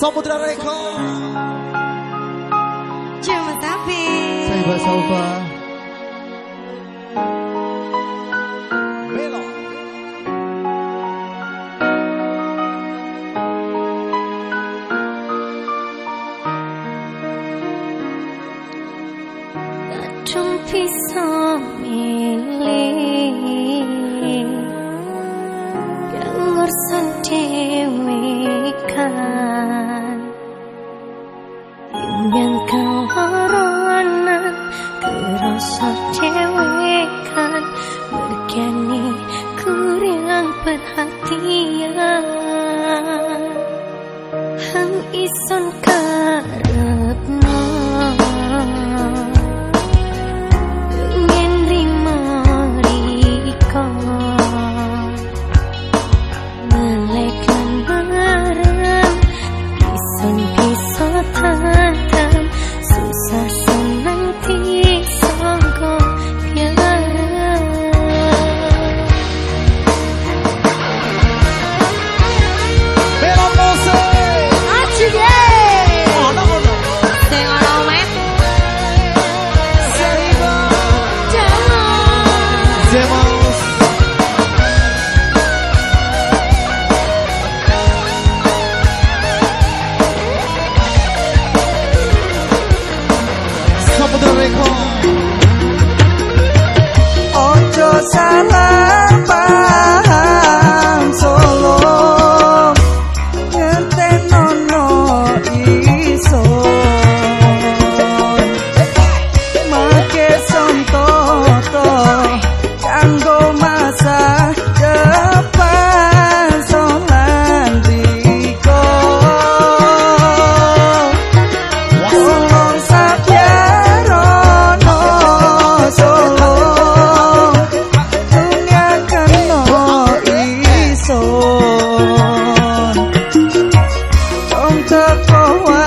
萨姆德拉雷克，杰马塔比，塞巴斯奥巴，梅洛，拿中匕首。can you Terima kasih.